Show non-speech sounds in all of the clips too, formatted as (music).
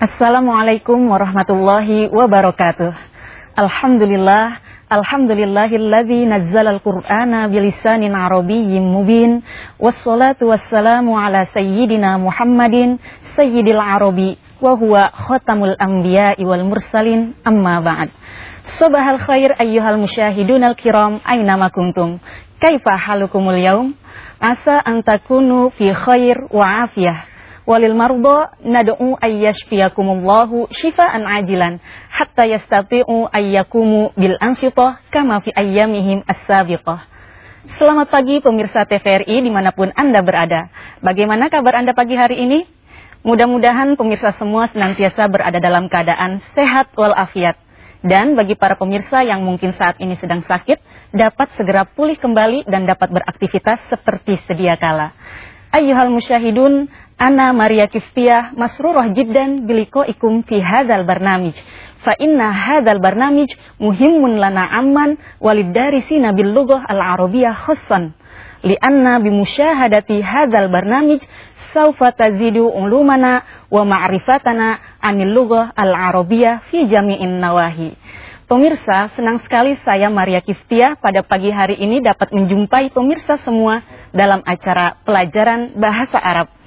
Assalamualaikum warahmatullahi wabarakatuh. Alhamdulillah, alhamdulillahilladzi nazzalal qur'ana bilisanin arabiyyin mubin. Wassalatu wassalamu ala sayyidina Muhammadin sayyidil arabi wa huwa khatamul anbiya'i wal mursalin amma ba'd. Sabahal khair ayyuhal musyahidun al-kiram aina ma kuntum. Kaifa halukumul yaum? Asa an takunu fi khair wa afiyah. Walil mardo nad'u ayyashfiyakumullahu shifaan ajilan hatta yastati'u ayyakumu bil ansitah kama fi ayyamihim as-sabiqah. Selamat pagi pemirsa TVRI di mana pun Anda berada. Bagaimana kabar Anda pagi hari ini? Mudah-mudahan pemirsa semua senantiasa berada dalam keadaan sehat walafiat. Dan bagi para pemirsa yang mungkin saat ini sedang sakit, dapat segera pulih kembali dan dapat beraktivitas seperti sedia kala. Ayyuhal musyahidun, ana Maria Kistiyah masrurah jiddan biliko ikum fi hadzal barnamij. Fa inna hadzal barnamij muhimmun lana amman walidarisina bil lughah al-arabiyyah khassan. Lianna bimusyahadati hadzal barnamij saufa tazidu ulumana wa ma'rifatana anil lughah al-arabiyyah fi jami'in nawahi. Pemirsa, senang sekali saya Maria Kistia pada pagi hari ini dapat menjumpai pemirsa semua dalam acara pelajaran bahasa Arab.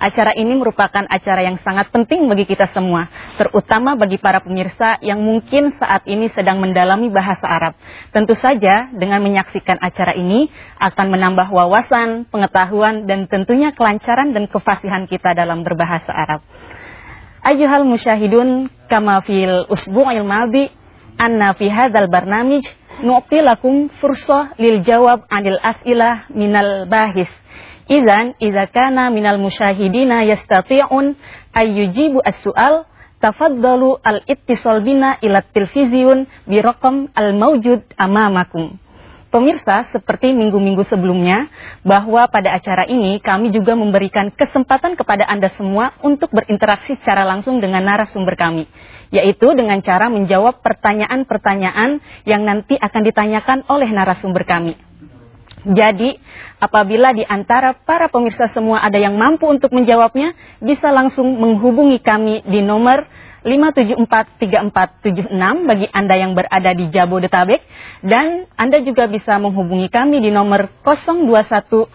Acara ini merupakan acara yang sangat penting bagi kita semua, terutama bagi para pemirsa yang mungkin saat ini sedang mendalami bahasa Arab. Tentu saja dengan menyaksikan acara ini akan menambah wawasan, pengetahuan, dan tentunya kelancaran dan kefasihan kita dalam berbahasa Arab. Ayuhal musyahidun kama fil usbu'il maldi anna fi hadzal barnamij nu'ti lakum fursah lil jawab anil as'ilah minal bahis Idan idza kana minal musyahidina yastati'un ayyujibu as-su'al tafaddalu al-ittisal bina ila tilfiziyun bi raqam al-mawjud amamakum. Pemirsa, seperti minggu-minggu sebelumnya, bahwa pada acara ini kami juga memberikan kesempatan kepada Anda semua untuk berinteraksi secara langsung dengan narasumber kami, yaitu dengan cara menjawab pertanyaan-pertanyaan yang nanti akan ditanyakan oleh narasumber kami. Jadi, apabila di antara para pemirsa semua ada yang mampu untuk menjawabnya, bisa langsung menghubungi kami di nomor 5743476 bagi Anda yang berada di Jabodetabek dan Anda juga bisa menghubungi kami di nomor 021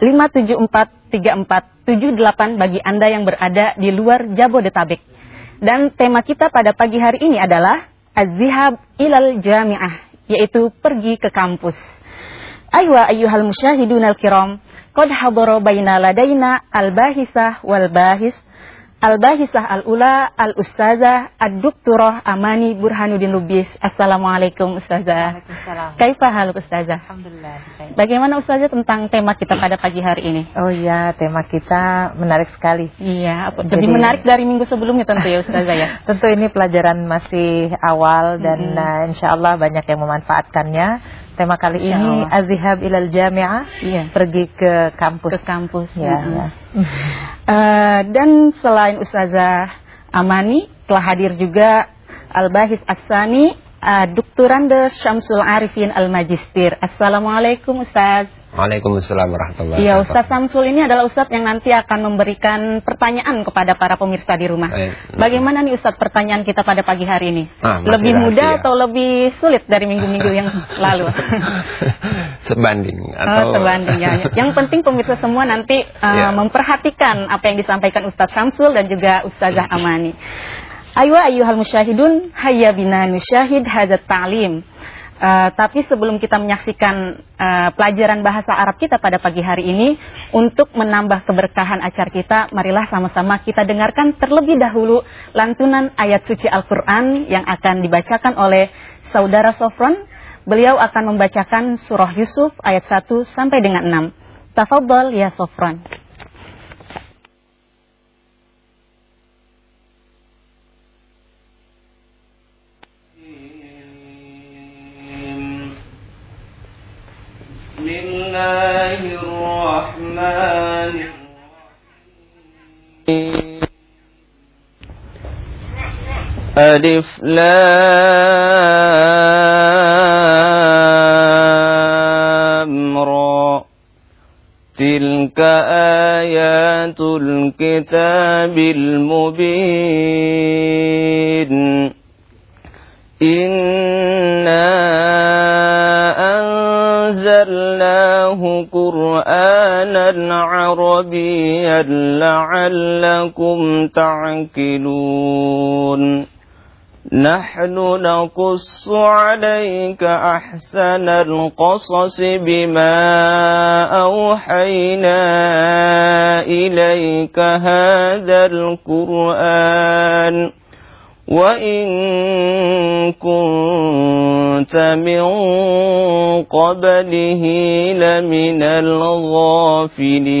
5743478 bagi Anda yang berada di luar Jabodetabek. Dan tema kita pada pagi hari ini adalah Az-Zihab ilal Jami'ah, yaitu pergi ke kampus. Aywa ayyuhal musyahidun al-kiram, qad hadara baina ladaina al-bahisah wal bahis Al-Bahisah Al-Ula Al-Ustazah Ad-Dukturah Amani Burhanuddin Lubis Assalamualaikum Ustazah Waalaikumsalam. Kaifa hal Ustazah? Alhamdulillah. Bagaimana Ustazah tentang tema kita pada pagi hari ini? Oh iya, tema kita menarik sekali. Iya, apa- Jadi- lebih menarik dari minggu sebelumnya tentu ya Ustazah ya (laughs) Tentu ini pelajaran masih awal dan Mm-mm. uh, insya Allah banyak yang memanfaatkannya. Tema kali Insya ini. Azhab ilal Jami'ah, Iya, pergi ke kampus. ke kampus Ya, Mm-mm. ya. Eh, Dan selain Ustazah Amani Telah hadir juga Al-Bahis Aksani uh, Dukturande Syamsul Arifin Al-Majistir Assalamualaikum Ustaz Waalaikumsalam warahmatullahi Iya, wabarakatuh. Ustaz Samsul ini adalah Ustaz yang nanti akan memberikan pertanyaan kepada para pemirsa di rumah. Baik. Bagaimana nih Ustaz pertanyaan kita pada pagi hari ini? Ah, lebih mudah atau lebih sulit dari minggu-minggu yang (laughs) lalu? (laughs) sebanding Oh, atau sebanding ya. Yang penting pemirsa semua nanti uh, (laughs) Ya. memperhatikan apa yang disampaikan Ustaz Syamsul dan juga Ustazah Amani. Aywa ayyuhal musyahidun, hayya bina nusyahid hadat ta'lim. Uh, tapi sebelum kita menyaksikan uh, pelajaran bahasa Arab kita pada pagi hari ini, untuk menambah keberkahan acara kita, marilah sama-sama kita dengarkan terlebih dahulu lantunan ayat suci Al-Quran yang akan dibacakan oleh Saudara Sofron. Beliau akan membacakan surah Yusuf ayat 1 sampai dengan 6. Tafadhal ya Sofron. الله الرحمن الرحيم. ألف لام را. تلك آيات الكتاب المبين. إنا قرآنا عربيا لعلكم تعقلون. نحن نقص عليك أحسن القصص بما أوحينا إليك هذا القرآن. وإن كنت من قبله لمن الغافلين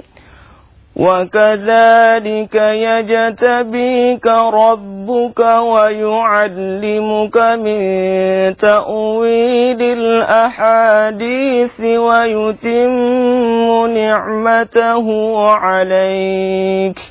وكذلك يجتبيك ربك ويعلمك من تأويل الأحاديث ويتم نعمته عليك.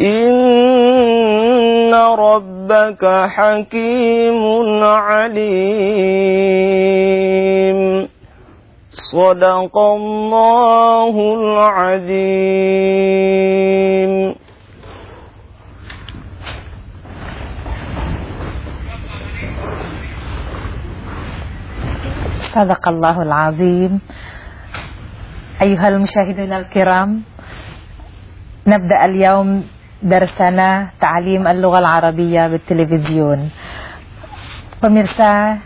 إن ربك حكيم عليم صدق الله العظيم صدق الله العظيم. أيها المشاهدين الكرام نبدأ اليوم darsana ta'alim al-lugha al-arabiyya bil-televizyon Pemirsa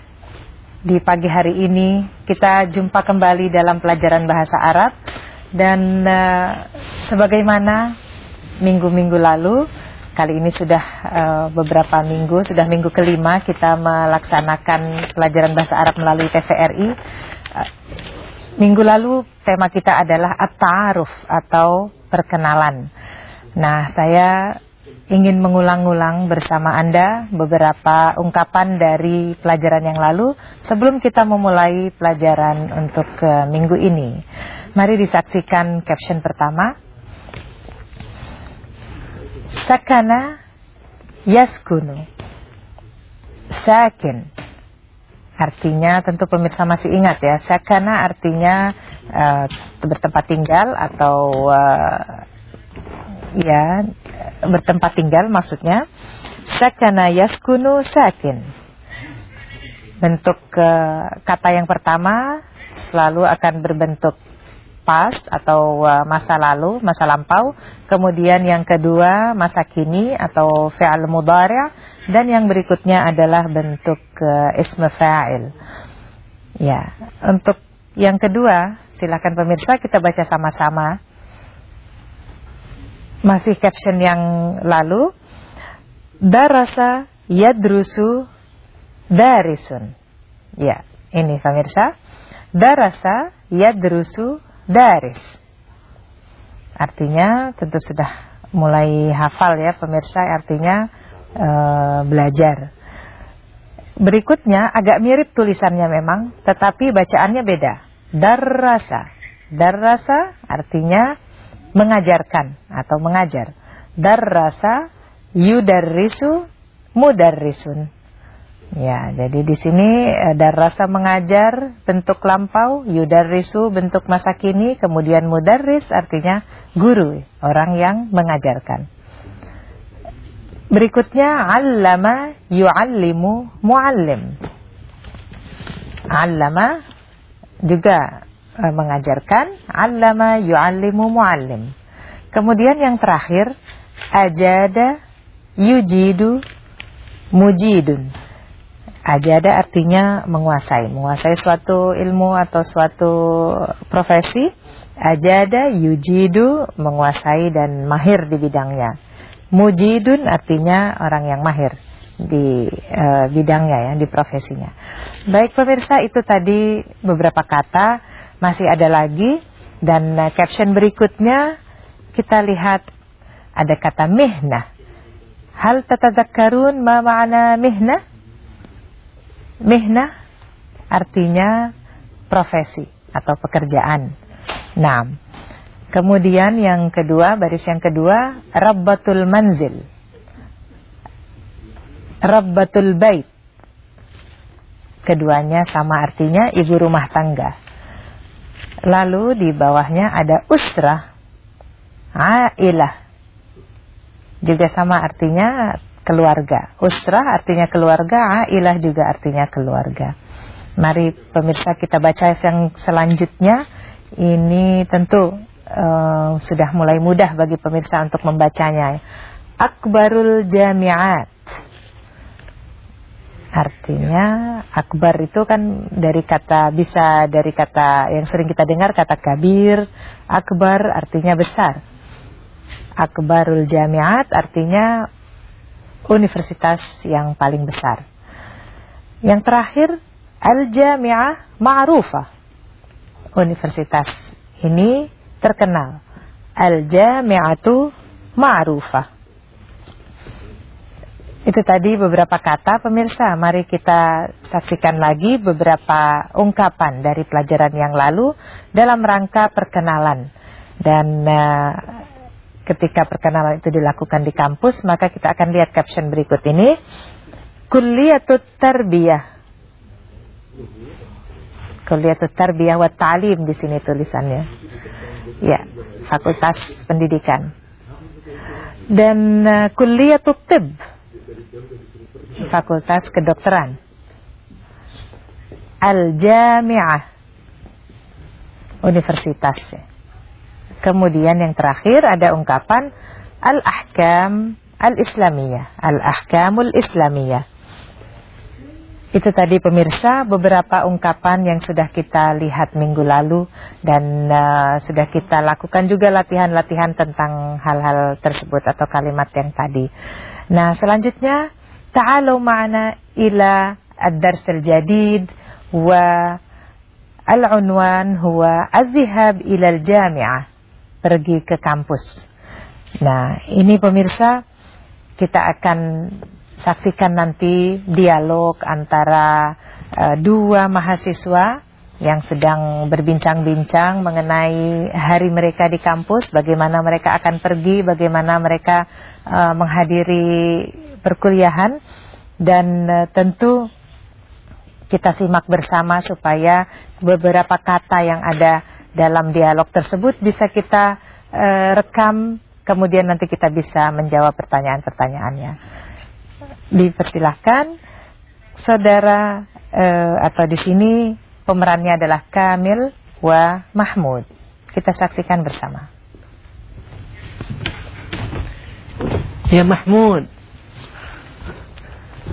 di pagi hari ini kita jumpa kembali dalam pelajaran bahasa Arab dan uh, sebagaimana minggu-minggu lalu kali ini sudah uh, beberapa minggu sudah minggu kelima kita melaksanakan pelajaran bahasa Arab melalui TVRI uh, minggu lalu tema kita adalah at-ta'aruf atau perkenalan nah saya ingin mengulang-ulang bersama Anda beberapa ungkapan dari pelajaran yang lalu sebelum kita memulai pelajaran untuk uh, minggu ini. Mari disaksikan caption pertama. Sakana yaskunu. Sakin. Artinya tentu pemirsa masih ingat ya. Sakana artinya uh, bertempat tinggal atau uh, ya bertempat tinggal maksudnya. Sakana yaskunu sakin. Bentuk uh, kata yang pertama selalu akan berbentuk past atau uh, masa lalu masa lampau. Kemudian yang kedua masa kini atau fi'al mudhari' dan yang berikutnya adalah bentuk uh, ism fa'il. Ya untuk yang kedua silakan pemirsa kita baca sama-sama masih caption yang lalu. Darasa yadrusu darisun. Ya ini pemirsa. Darasa yadrusu daris. Artinya tentu sudah mulai hafal ya pemirsa. Artinya uh, belajar. Berikutnya agak mirip tulisannya memang tetapi bacaannya beda. Darasa. Darasa artinya mengajarkan atau mengajar. Darrasa yudarrisu mudarrisun. Ya, jadi di sini eh, darrasa mengajar bentuk lampau, yudarrisu bentuk masa kini, kemudian mudarris artinya guru, orang yang mengajarkan. Berikutnya allama yu'allimu muallim. Allama juga uh, mengajarkan, allama yu'allimu muallim. Kemudian yang terakhir ajada yujidu mujidun. Ajada artinya menguasai, menguasai suatu ilmu atau suatu profesi. Ajada yujidu menguasai dan mahir di bidangnya. Mujidun artinya orang yang mahir di uh, bidangnya ya, di profesinya. Baik pemirsa, itu tadi beberapa kata, masih ada lagi dan uh, caption berikutnya kita lihat ada kata mihnah. Hal tatadzakkarun ma ma'ana mihnah? Mihnah artinya profesi atau pekerjaan. Nah, kemudian yang kedua, baris yang kedua, rabbatul manzil. Rabbatul bait. Keduanya sama artinya ibu rumah tangga. Lalu di bawahnya ada usrah, ailah. Juga sama artinya keluarga. Usrah artinya keluarga, ailah juga artinya keluarga. Mari pemirsa kita baca yang selanjutnya. Ini tentu uh, sudah mulai mudah bagi pemirsa untuk membacanya. Akbarul jami'at. Artinya akbar itu kan dari kata bisa dari kata yang sering kita dengar kata kabir, akbar artinya besar. Akbarul jami'at artinya universitas yang paling besar. Yang terakhir, Al-Jami'ah Ma'rufah. Universitas ini terkenal. Al-Jami'atu Ma'rufah. Itu tadi beberapa kata pemirsa. Mari kita saksikan lagi beberapa ungkapan dari pelajaran yang lalu dalam rangka perkenalan. Dan uh, ketika perkenalan itu dilakukan di kampus, maka kita akan lihat caption berikut ini. Kulliyatut Tarbiyah. Kulliyatut Tarbiyah wa Ta'lim di sini tulisannya. Ya, Fakultas Pendidikan. Dan uh, Kulliyatut Tib. Fakultas Kedokteran. Al-Jami'ah. Universitas. Kemudian yang terakhir ada ungkapan al-ahkam al-islamiyah, al-ahkamul islamiyah. Itu tadi pemirsa beberapa ungkapan yang sudah kita lihat minggu lalu dan uh, sudah kita lakukan juga latihan-latihan tentang hal-hal tersebut atau kalimat yang tadi. Nah, selanjutnya ta'alu ma'ana ila ad-dars al-jadid wa al-unwan huwa az-zihab ila al-jami'ah pergi ke kampus. Nah, ini pemirsa kita akan saksikan nanti dialog antara uh, dua mahasiswa yang sedang berbincang-bincang mengenai hari mereka di kampus, bagaimana mereka akan pergi, bagaimana mereka uh, menghadiri perkuliahan dan uh, tentu kita simak bersama supaya beberapa kata yang ada dalam dialog tersebut bisa kita uh, rekam kemudian nanti kita bisa menjawab pertanyaan-pertanyaannya. Dipersilahkan saudara uh, atau di sini pemerannya adalah Kamil wa Mahmud. Kita saksikan bersama. Ya Mahmud.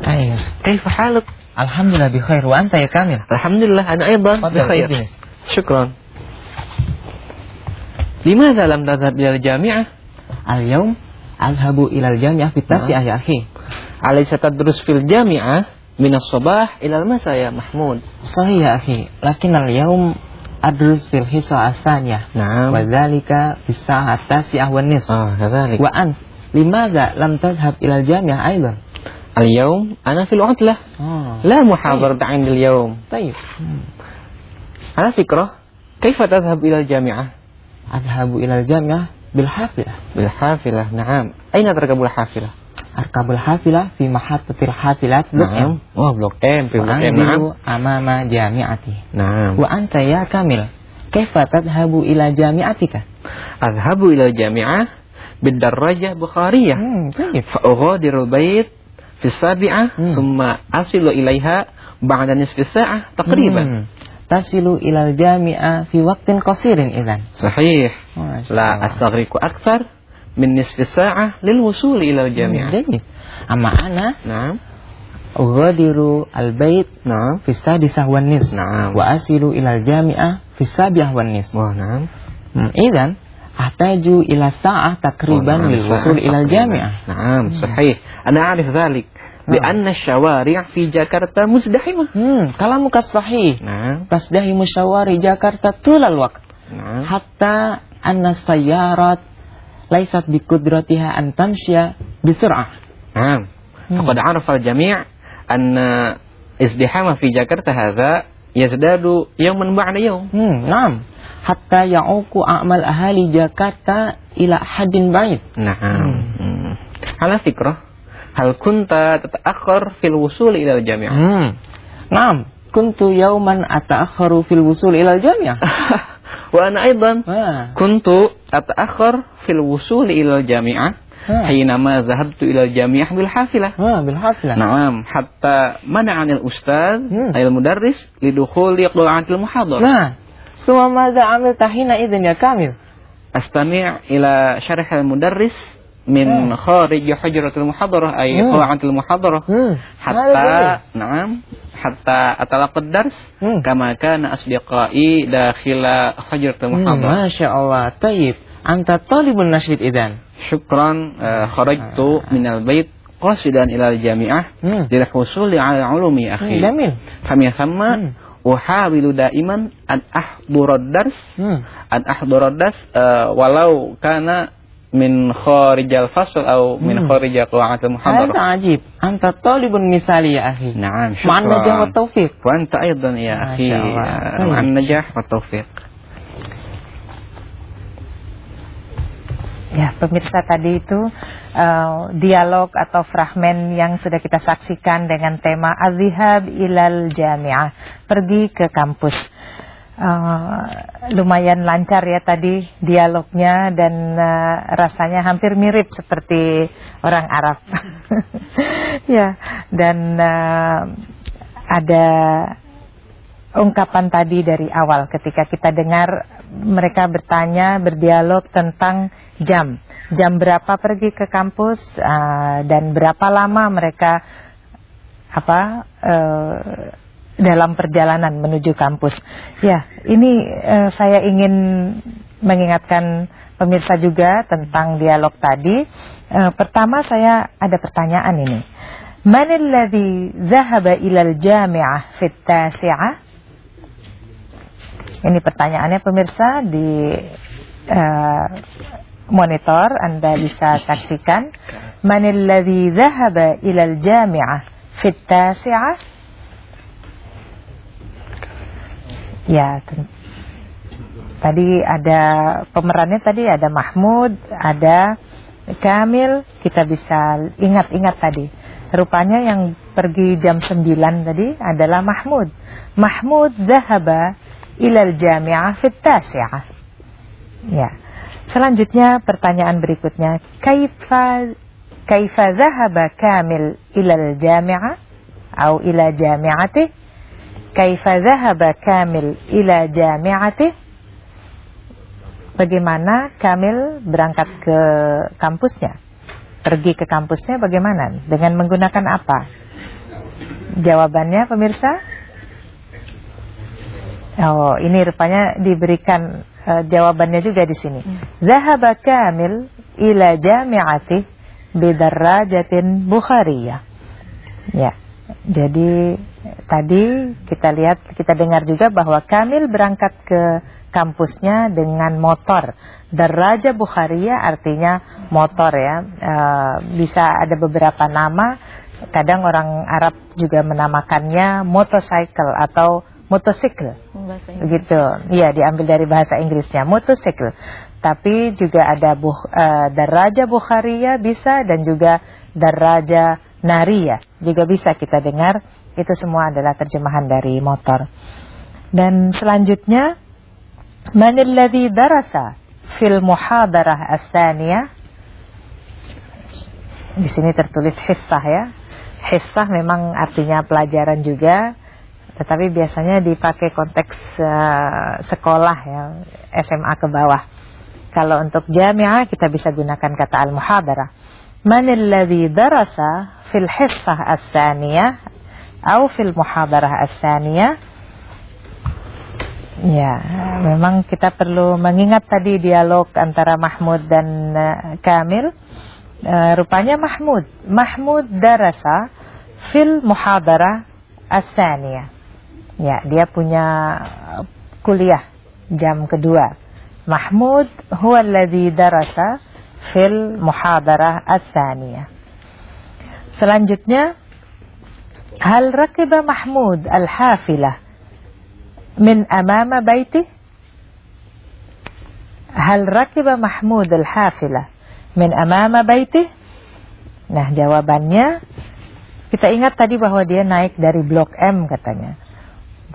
Ayo. كيف حالك؟ Alhamdulillah bi khair wa anta ya Kamil. الحمد لله أنا أيضا تفضل بخير ادرس. شكرا لماذا لم تذهب إلى الجامعة؟ اليوم أذهب إلى الجامعة في التاسعة يا أخي. أليس تدرس في الجامعة minas sabah ilal masa ya Mahmud. Sahih ya akhi, lakin al yaum adrus fil hisa asaniyah. Naam. Wa dzalika bis sa'at tasi'ah wan. Ah, kadzalik. Wa ans, limadza lam tadhhab ilal jami'ah aidan? Al yaum ana fil utlah. Ah. La muhadarat 'indi al yaum. Tayyib. Hmm. Ana fikrah, kaifa tadhhab ilal jami'ah? Adhabu ilal jami'ah bil hafilah. Bil hafilah, na'am. Aina tarkabul hafilah? Arkabul Hafilah fi Mahattatil Hafilat Blok nah. M. Wah, oh, Blok M, Blok M. Angbiru amama jami'ati. Nah. Wa anta ya Kamil, kaifa tadhhabu ila jami'atika? Adhabu ila jami'ah bidarrajah Bukhariyah. Hmm, fa ughadiru bait fi sabi'ah hmm. summa asilu ilaiha ba'da nisfi sa'ah taqriban. Hmm. Tasilu ilal jami'ah fi waktin qasirin idzan. Sahih. La astaghriqu aktsar أستغرق أكثر من نصف ساعة للوصول إلى الجامعة Jadi, amma ana نعم ughadiru al-bait نعم fi sadisah wan nis نعم wa asilu ilal jami'ah fi sabiah wan nis. واه نعم Hmm, idzan ahtaju ila sa'ah takriban نعم، lil wusul ساعة ila تقريباً. jami'ah. نعم صحيح أنا أعرف ذلك لأن الشوارع في جاكرتا مزدحمة Hmm, kalamuka sahih. نعم Tasdahi musyawari Jakarta tulal waqt. نعم Hatta anna sayyarat laisat bikudratiha an tamsya bisur'ah. Naam. Hmm. Faqad arafa al-jami' anna izdihama fi Jakarta hadza yazdadu yawman ba'da yawm. Hmm, naam. Hatta ya'uku a'mal ahli Jakarta ila hadin ba'id. Naam. Hmm. hmm. Ala fikrah hal kunta tata'akhir fil wusul ila al-jami'. Hmm. Naam. Kuntu yawman ata'akhiru fil wusul ila al-jami'. (laughs) وأنا أيضا Wah. كنت أتأخر في الوصول إلى الجامعة Ah. حينما ذهبت إلى الجامعة بالحافلة Wah, bil hafilah. نعم حتى منعني الأستاذ مم. أي المدرس لدخول قاعة المحاضرة Nah, semua madza amil tahina idzin ya Kamil. أستمع إلى شرح المدرس min eh. kharij hujratil muhadarah ay eh. qa'atil muhadarah. Eh. Hatta na'am hatta atalaqad dars hmm. kama kana asdiqai dakhila hujratil hmm, muhadarah. masyaallah tayyib. Anta talibun nasyid idan. Syukran ah. kharajtu minal bait qasidan ila al-jami'ah hmm. lil husuli ala ulumi akhi. jamil kami sama uhawilu daiman an ahdurad dars. An ahdurad dars walau kana min kharijal fasl atau min hmm. kharijal qawatul muhadarah. Anta ajib. Anta talibun misali ya akhi. Naam, syukran. Ma'an najah wa taufiq. Wa anta aydan ya akhi. Ma'an najah wa taufiq. Ya, pemirsa tadi itu uh, dialog atau fragmen yang sudah kita saksikan dengan tema Azhab ilal Jami'ah, pergi ke kampus. Uh, lumayan lancar ya tadi dialognya dan uh, rasanya hampir mirip seperti orang Arab. (laughs) ya, dan uh, ada ungkapan tadi dari awal ketika kita dengar mereka bertanya berdialog tentang jam jam berapa pergi ke kampus uh, dan berapa lama mereka apa uh, dalam perjalanan menuju kampus ya ini uh, saya ingin mengingatkan pemirsa juga tentang dialog tadi Uh, pertama saya ada pertanyaan ini Man alladhi dhahaba ilal jami'ah fit tasi'ah ini pertanyaannya pemirsa di uh, monitor Anda bisa saksikan. Manil ladzi dhahaba ilal jami'ah fit tasi'ah? Ya, tadi ada pemerannya tadi ada Mahmud, ada Kamil, kita bisa ingat-ingat tadi. Rupanya yang pergi jam 9 tadi adalah Mahmud. Mahmud dhahaba ilal jami'ah fit tasi'ah. Ya. Selanjutnya pertanyaan berikutnya, kaifa kaifa dhahaba Kamil ilal jami'ah atau ila jami'atih? Kaifa dhahaba Kamil ila jami'atih? Bagaimana Kamil berangkat ke kampusnya? Pergi ke kampusnya bagaimana? Dengan menggunakan apa? Jawabannya pemirsa? Oh, ini rupanya diberikan uh, jawabannya juga di sini. Zahaba Kamil ila jami'ati bidarrajatin Bukhariyah. Ya. Jadi tadi kita lihat kita dengar juga bahwa Kamil berangkat ke kampusnya dengan motor. Daraja Bukhariyah artinya motor ya. Uh, bisa ada beberapa nama. Kadang orang Arab juga menamakannya motorcycle atau motosikl. Begitu. Iya, diambil dari bahasa Inggrisnya motosikl. Tapi juga ada buh, uh, daraja Bukhariyah bisa dan juga daraja Nariyah juga bisa kita dengar. Itu semua adalah terjemahan dari motor. Dan selanjutnya Man alladhi darasa fil muhadarah as-saniyah Di sini tertulis hissah ya. Hissah memang artinya pelajaran juga, tetapi biasanya dipakai konteks uh, sekolah ya, SMA ke bawah. Kalau untuk jami'ah kita bisa gunakan kata al-muhadarah. Man alladhi darasa fil hissah as-saniyah atau fil muhadarah as-saniyah? Ya, memang kita perlu mengingat tadi dialog antara Mahmud dan uh, Kamil. Uh, rupanya Mahmud, Mahmud darasa fil muhadarah as-saniyah. Ya, dia punya kuliah jam kedua. Mahmud huwa alladhi darasa fil muhadarah as-saniyah. Selanjutnya, hal rakiba Mahmud al-hafilah min amama baitih? Hal rakiba Mahmud al-hafilah min amama baitih? Nah, jawabannya kita ingat tadi bahwa dia naik dari Blok M katanya.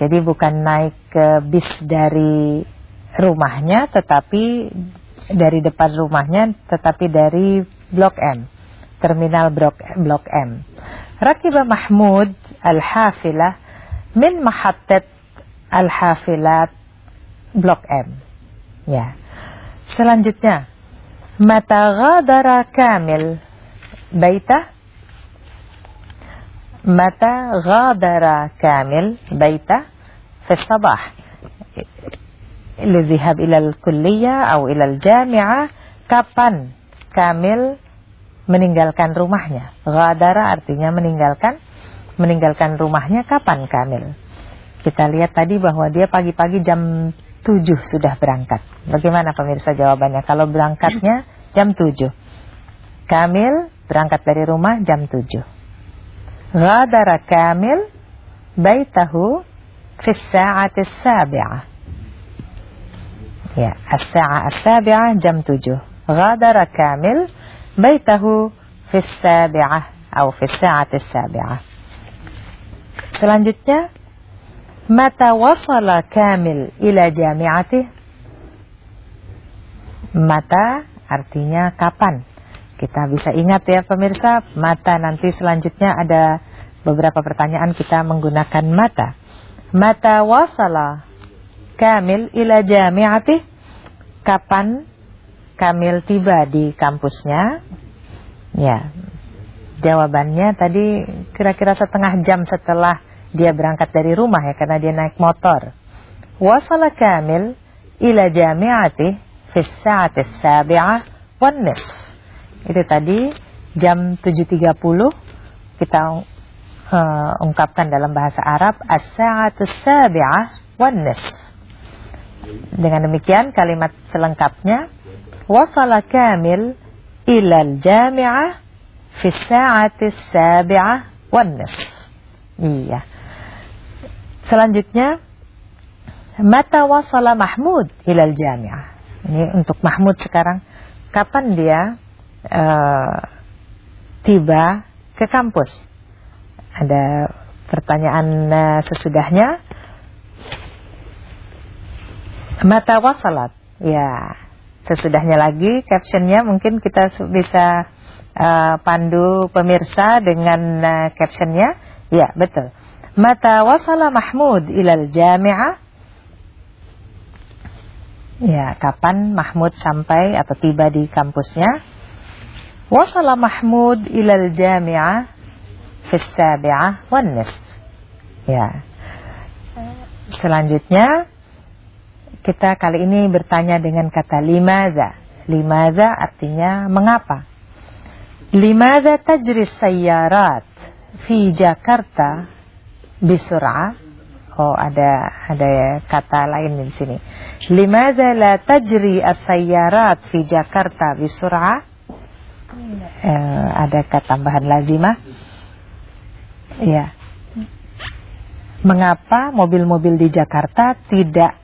Jadi bukan naik ke bis dari rumahnya tetapi dari depan rumahnya tetapi dari Blok M. Terminal Blok Blok M. Rakiba Mahmud al-hafilah min mahattat al-hafilat Blok M. Ya. Selanjutnya, mata ghadara kamil baitah mata ghadara kamil baitah fi sabah lidhihab ilal kulliyah atau ilal jami'ah kapan kamil meninggalkan rumahnya ghadara artinya meninggalkan meninggalkan rumahnya kapan kamil kita lihat tadi bahwa dia pagi-pagi jam 7 sudah berangkat. Bagaimana pemirsa jawabannya? Kalau berangkatnya jam 7. Kamil berangkat dari rumah jam 7. Ghadara Kamil baitahu fi sa'ati sabi'ah. Ya, as-sa'a as-sabi'ah jam 7. Ghadara Kamil baitahu fi sabi'ah atau fi sa'ati sabi'ah. Selanjutnya Mata wasala kamil ila jami'atih. Mata artinya kapan? Kita bisa ingat ya pemirsa Mata nanti selanjutnya ada beberapa pertanyaan kita menggunakan mata. Mata wasala kamil ila jami'atih. Kapan Kamil tiba di kampusnya Ya Jawabannya tadi kira-kira setengah jam setelah dia berangkat dari rumah ya karena dia naik motor. Wasala Kamil ila jami'ati fi sa'ati sabi'ah wan. Itu tadi jam 7.30 kita uh, ungkapkan dalam bahasa Arab as-sa'atu sabi'ah wan. Dengan demikian kalimat selengkapnya Kamil ila al-jami'ah fi sa'ati sabi'ah wan nisf. Iya. Selanjutnya Mata wasala Mahmud ilal jami'ah Ini untuk Mahmud sekarang. Kapan dia uh, Tiba ke kampus? Ada pertanyaan uh, sesudahnya? Mata wasalat. Ya Sesudahnya lagi captionnya mungkin kita bisa uh, pandu pemirsa dengan uh, captionnya Ya betul Mata wasala Mahmud ilal jami'ah? Ya, kapan Mahmud sampai atau tiba di kampusnya? Wasala Mahmud ilal jami'ah fis sabi'ah. Ya. Selanjutnya kita kali ini bertanya dengan kata limaza. Limaza artinya mengapa? Limaza tajri sayyarat fi Jakarta bisur'a. Oh ada ada kata lain di sini. Limadza la tajri as-sayyarat fi Jakarta bisur'a. Eh, ada kata tambahan lazimah? Ya mengapa mobil-mobil di Jakarta tidak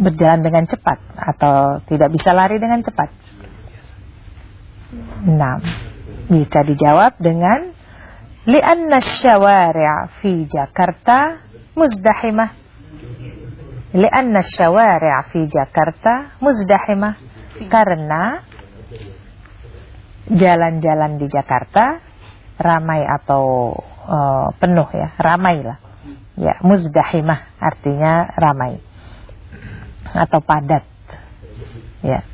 berjalan dengan cepat atau tidak bisa lari dengan cepat? 6. Bisa dijawab dengan li'anna syawari' fi Jakarta muzdahimah. Li'anna syawari' fi Jakarta muzdahimah. Karena jalan-jalan di Jakarta ramai atau uh, penuh ya, ramailah. Ya, muzdahimah artinya ramai atau padat. Ya.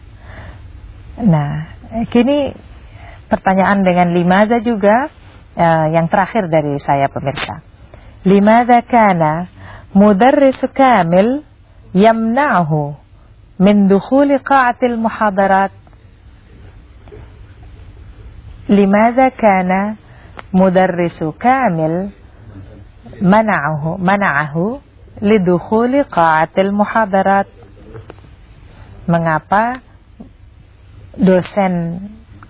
Nah, kini pertanyaan dengan limaza juga uh, yang terakhir dari saya pemirsa. Limaza kana mudarris kamil yamna'hu min dukhul qa'atil muhadarat? Limaza kana mudarris kamil mana'ahu mana'ahu lidukhul qa'atil muhadarat? Mengapa dosen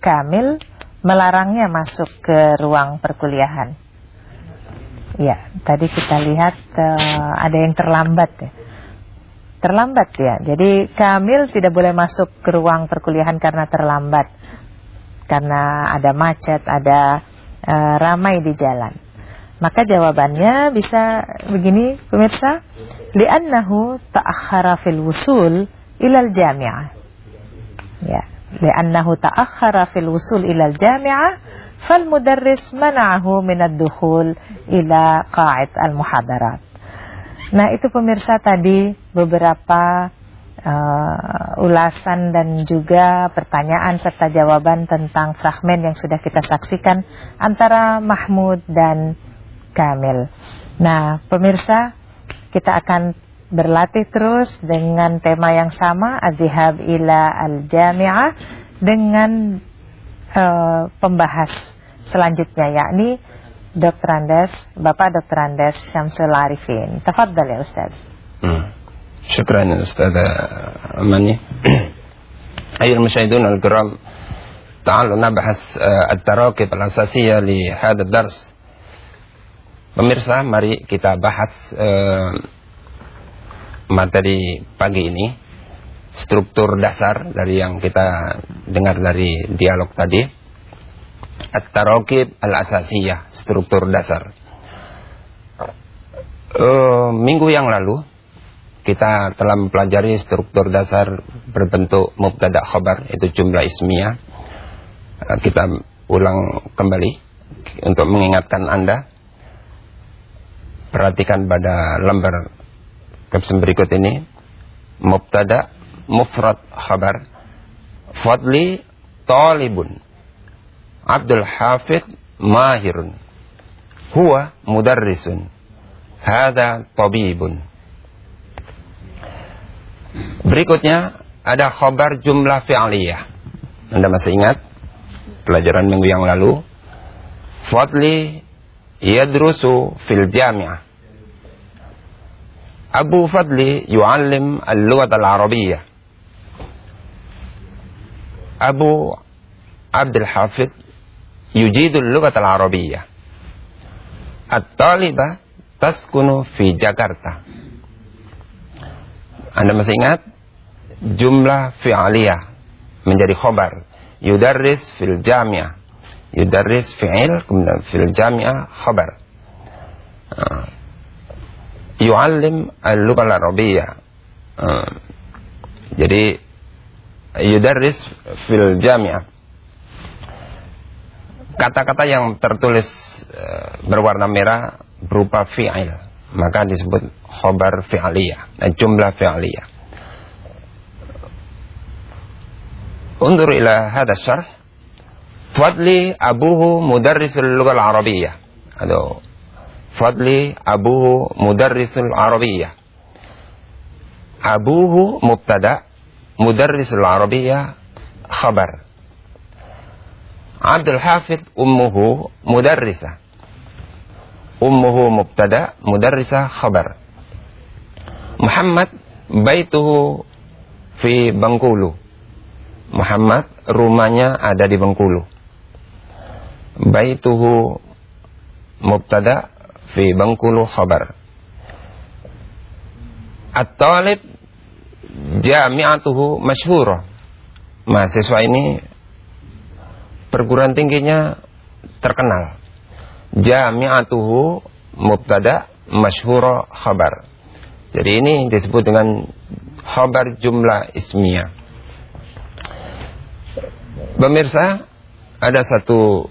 Kamil melarangnya masuk ke ruang perkuliahan? Ya tadi kita lihat uh, ada yang terlambat ya. Terlambat ya. Jadi Kamil tidak boleh masuk ke ruang perkuliahan karena terlambat. Karena ada macet, ada uh, ramai di jalan. Maka jawabannya bisa begini pemirsa, li'annahu ta'akhkhara fil wusul ilal jami'ah. Ya, li'annahu ta'akhkhara fil wusul ilal jami'ah fal mudarris mana'ahu min ad-dukhul ila qa'id al-muhadarat. Nah, itu pemirsa tadi beberapa uh, ulasan dan juga pertanyaan serta jawaban tentang fragmen yang sudah kita saksikan antara Mahmud dan Kamil. Nah, pemirsa, kita akan berlatih terus dengan tema yang sama, Azihab ila al-Jami'ah dengan uh, pembahas selanjutnya yakni Dr. Andes, Bapak Dr. Andes Syamsul Arifin. Tafadhal ya Ustaz. Hmm. شكرا أستاذ أماني أيها المشاهدون الكرام تعالوا نبحث التراكب الأساسية لهذا الدرس Pemirsa, mari kita bahas uh, materi pagi ini struktur dasar dari yang kita dengar dari dialog tadi At-Tarakib Al-Asasiyah struktur dasar uh, minggu yang lalu kita telah mempelajari struktur dasar berbentuk mubtada khabar itu jumlah ismiyah. Eh, kita ulang kembali untuk mengingatkan Anda. Perhatikan pada lembar kapsen berikut ini. Mubtada mufrad khabar. Fadli talibun. Abdul Hafid mahirun. Huwa mudarrisun. Hada tabibun. Berikutnya ada khobar jumlah fi'aliyah. Anda masih ingat pelajaran minggu yang lalu? Fadli yadrusu fil jami'ah. Abu Fadli yu'allim al-lughat al-arabiyyah. Abu Abdul Hafid yujidu al-lughat al-arabiyyah. At-talibah taskunu fi Jakarta. Anda masih ingat? Jumlah fi'aliyah menjadi khobar. Yudarris fil jami'ah. Yudarris fi'il, kemudian fil jami'ah khobar. Yu'allim al-lughah al-arabiyyah. Uh, jadi yudarris fil jami'ah. Kata-kata yang tertulis uh, berwarna merah berupa fi'il. Maka disebut khobar fi'aliyah dan jumlah fi'aliyah. Undur ila hada syarh. Fadli abuhu mudarrisul lughal arabiyyah atau fadli abuhu mudarrisul arabiyyah abuhu mubtada mudarrisul arabiyyah khabar. Abdul Hafid ummuhu mudarrisah. Ummuhu mubtada mudarrisah. Khabar. Muhammad baituhu fi Bengkulu Muhammad rumahnya ada di Bengkulu baituhu mubtada fi Bengkulu khabar At-talib jami'atuhu masyhurah mahasiswa ini perguruan tingginya terkenal jami'atuhu mubtada masyhura khabar. Jadi ini disebut dengan khabar jumlah ismiyah. Pemirsa, ada satu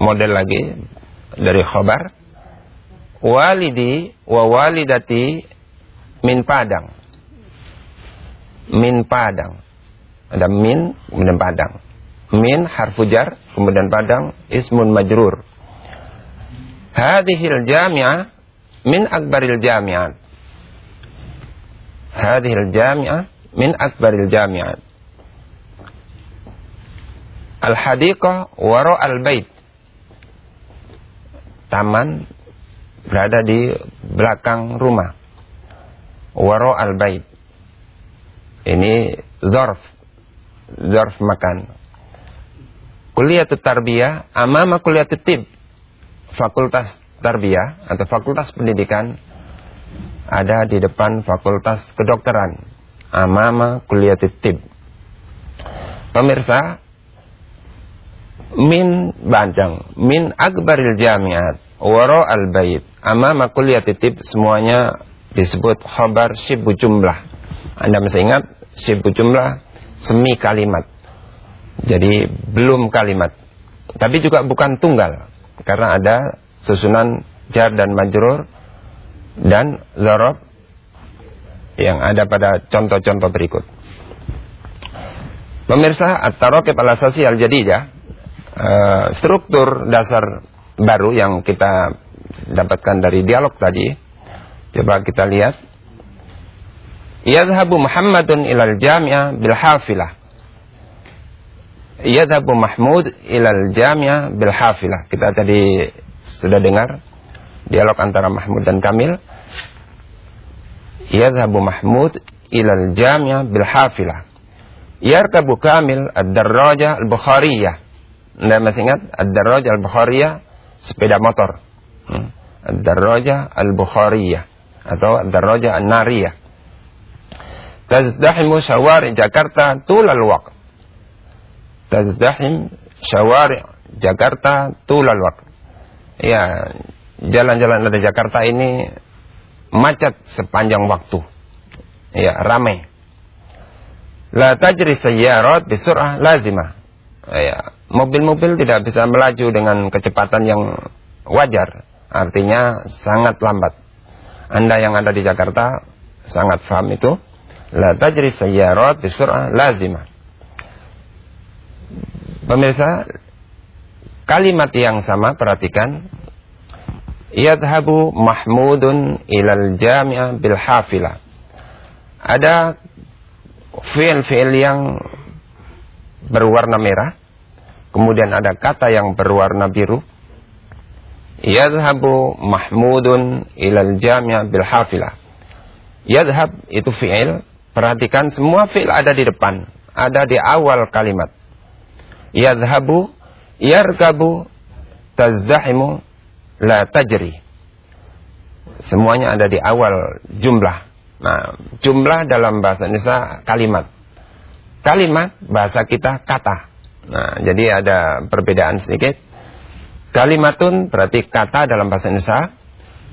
model lagi dari khobar walidi wa walidati min padang. Min padang. Ada min kemudian padang. Min harfu jar kemudian padang ismun majrur. Hadhil jami'ah min akbaril jami'at hadhil jami'ah min akbaril jami'at al hadiqah wara al bait. Taman berada di belakang rumah. Waro al-bait. Ini zorf. Zorf makan. Kuliah tarbiyah amama kuliah tib. Fakultas tarbiyah atau fakultas pendidikan ada di depan fakultas kedokteran. Amama kuliah tib. Pemirsa, min banjang, min akbaril jamiat, waro al bait, amama kuliah titib semuanya disebut khabar syibu jumlah. Anda masih ingat syibu jumlah semi kalimat. Jadi belum kalimat. Tapi juga bukan tunggal karena ada susunan jar dan majrur dan zarab yang ada pada contoh-contoh berikut. Pemirsa, at-tarakib al-asasi al-jadidah uh, struktur dasar baru yang kita dapatkan dari dialog tadi. Coba kita lihat. Yadhabu Muhammadun ilal jami'ah bil hafilah. Yadhabu Mahmud ilal jami'ah bil hafilah. Kita tadi sudah dengar dialog antara Mahmud dan Kamil. Yadhabu Mahmud ilal jami'ah bil hafilah. Yarkabu Kamil ad-darraja al-Bukhariyah. Anda masih ingat ad-darraja al-Bukhariyah sepeda motor. Hmm. Ad-Darraja Al-Bukhariyah atau Ad-Darraja An-Nariyah. Tazdahimu syawari Jakarta tulal waqt. Tazdahim syawari Jakarta tulal waqt. Ya, jalan-jalan dari Jakarta ini macet sepanjang waktu. Ya, ramai. La tajri sayyarat bisur'ah lazimah. Ya, mobil-mobil tidak bisa melaju dengan kecepatan yang wajar. Artinya sangat lambat. Anda yang ada di Jakarta sangat paham itu. La tajri sayyarat bisur'ah lazimah. Pemirsa, kalimat yang sama perhatikan. Yadhabu Mahmudun ilal jami'ah bil hafilah. Ada fi'il-fi'il yang berwarna merah. Kemudian ada kata yang berwarna biru Yadhabu Mahmudun ilal jami' bil hafilah. Yadhab itu fi'il. Perhatikan semua fi'il ada di depan. Ada di awal kalimat. Yadhabu, yarkabu, tazdahimu, la tajri. Semuanya ada di awal jumlah. Nah, jumlah dalam bahasa Indonesia kalimat. Kalimat bahasa kita kata. Nah, jadi ada perbedaan sedikit. Kalimatun berarti kata dalam bahasa Indonesia.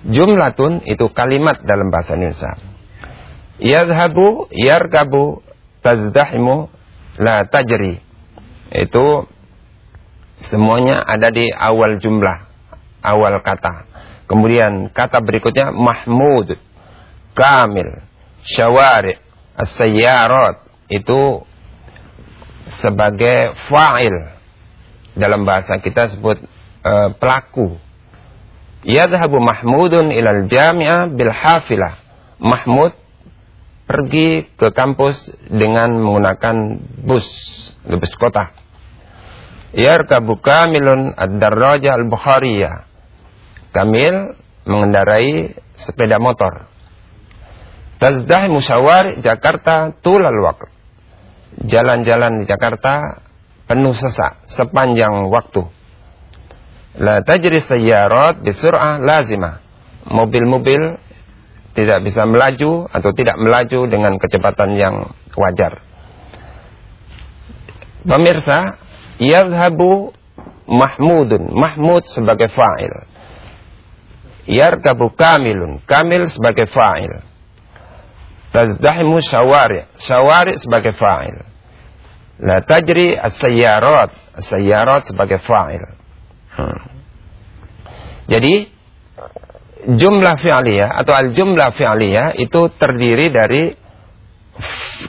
Jumlatun itu kalimat dalam bahasa Indonesia. Yadhabu, yarkabu, tazdahimu, la tajri. Itu semuanya ada di awal jumlah, awal kata. Kemudian kata berikutnya Mahmud, Kamil, Syawari, As-Sayyarat. Itu sebagai fa'il. Dalam bahasa kita sebut uh, pelaku. Yadhabu Mahmudun ilal jami'ah bil hafilah. Mahmud pergi ke kampus dengan menggunakan bus, bus kota. Yarkabu Kamilun ad-darraja al-Bukhariyah. Kamil mengendarai sepeda motor. Tazdah musyawar Jakarta tulal waqt. Jalan-jalan di Jakarta penuh sesak sepanjang waktu. La tajri sayyarat bisur'ah lazimah. Mobil-mobil tidak bisa melaju atau tidak melaju dengan kecepatan yang wajar. Pemirsa, yadhabu Mahmudun, Mahmud sebagai fa'il. Yarkabu kamilun, kamil sebagai fa'il. Tazdahimu syawari, syawari sebagai fa'il. La tajri as-sayyarat. As-sayyarat sebagai fa'il. Hmm. Jadi jumlah fi'liyah atau al-jumlah fi'liyah itu terdiri dari